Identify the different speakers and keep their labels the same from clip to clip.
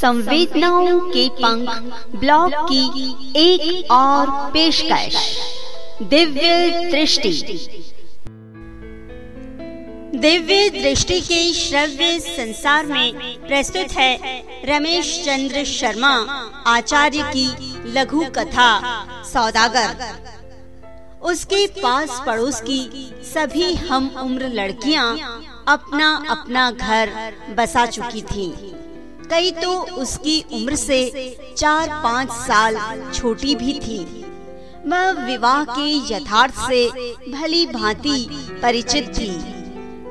Speaker 1: संवेदनाओं के पंख ब्लॉग की एक और पेशकश। दिव्य दृष्टि। दिव्य दृष्टि के श्रव्य संसार में प्रस्तुत है रमेश चंद्र शर्मा, आचार्य की लघु कथा, सौदागर। उसके पास पड़ोस की सभी हम उम्र लड़कियाँ अपना अपना घर बसा चुकी थीं। कई तो उसकी उम्र से चार पाँच साल छोटी भी थी। वह विवाह के यथार्थ से भली भांति परिचित थी।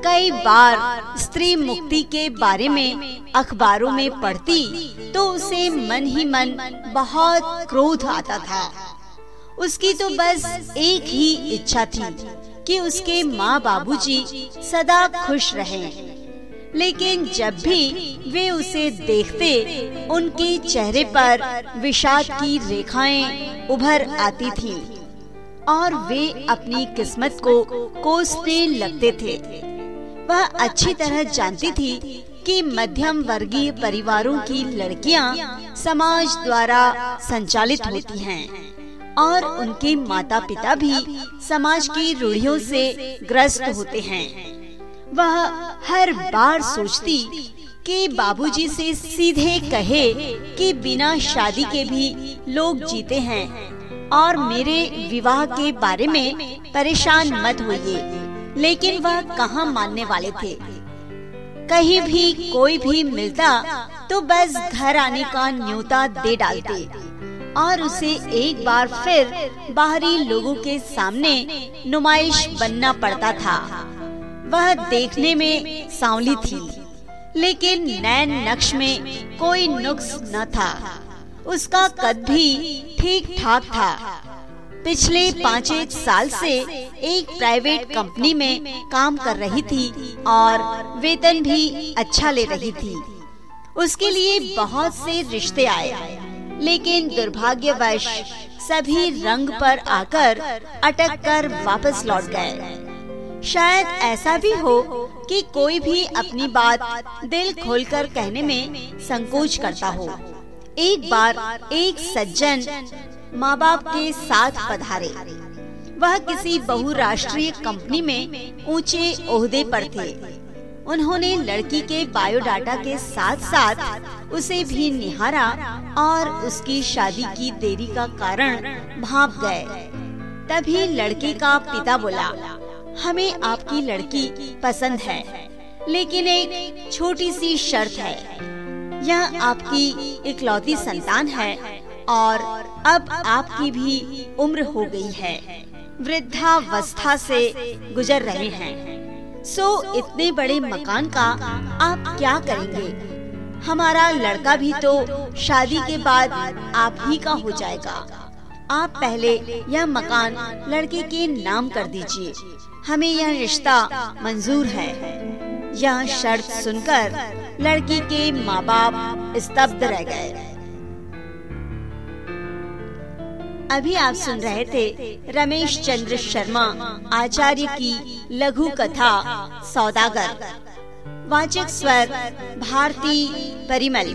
Speaker 1: कई बार स्त्री मुक्ति के बारे में अखबारों में पढ़ती तो उसे मन ही मन बहुत क्रोध आता था। उसकी तो बस एक ही इच्छा थी कि उसके माँ बाबूजी सदा खुश रहें। लेकिन जब भी वे उसे देखते, उनके चेहरे पर विषाद की रेखाएँ उभर आती थीं और वे अपनी किस्मत को कोसने लगते थे। वह अच्छी तरह जानती थी कि मध्यम वर्गीय परिवारों की लड़कियाँ समाज द्वारा संचालित होती हैं और उनके माता पिता भी समाज की रूढ़ियों से ग्रस्त होते हैं। वह हर बार सोचती कि बाबूजी से सीधे कहे कि बिना शादी के भी लोग जीते हैं और मेरे विवाह के बारे में परेशान मत होइए। लेकिन वह कहाँ मानने वाले थे? कहीं भी कोई भी मिलता तो बस घर आने का न्योता दे डालते और उसे एक बार फिर बाहरी लोगों के सामने नुमाइश बनना पड़ता था। वह देखने में सांवली थी। लेकिन नैन नक्श में कोई नुक्स न था। उसका कद भी ठीक ठाक था। पिछले पाँच एक साल से एक प्राइवेट कंपनी में काम कर रही थी और वेतन भी अच्छा ले रही थी। उसके लिए बहुत से रिश्ते आए। लेकिन दुर्भाग्यवश, सभी रंग पर आकर अटक कर वापस लौट गए। शायद ऐसा भी हो कि कोई भी अपनी बात दिल खोलकर कहने में संकोच करता हो। एक बार एक सज्जन माँ बाप के साथ पधारे। वह किसी बहुराष्ट्रीय कंपनी में ऊँचे ओहदे पर थे। उन्होंने लड़की के बायोडाटा के साथ साथ उसे भी निहारा और उसकी शादी की देरी का कारण भाप गए। तभी लड़के का पिता बोला हमें आपकी लड़की पसंद है। लेकिन एक छोटी सी शर्त है। यह आपकी इकलौती संतान है और अब आपकी भी उम्र हो गई है। वृद्धावस्था से गुजर रहे हैं। सो इतने बड़े मकान का आप क्या करेंगे? हमारा लड़का भी तो शादी के बाद आप ही का हो जाएगा। आप पहले यह मकान लड़के के नाम कर दीजिए। हमें यह रिश्ता मंजूर है। यह शर्त सुनकर लड़की के माँ बाप स्तब्ध रह गए। अभी आप सुन रहे थे रमेश चंद्र शर्मा, आचार्य की लघु कथा, सौदागर। वाचक स्वर, भारती परिमल।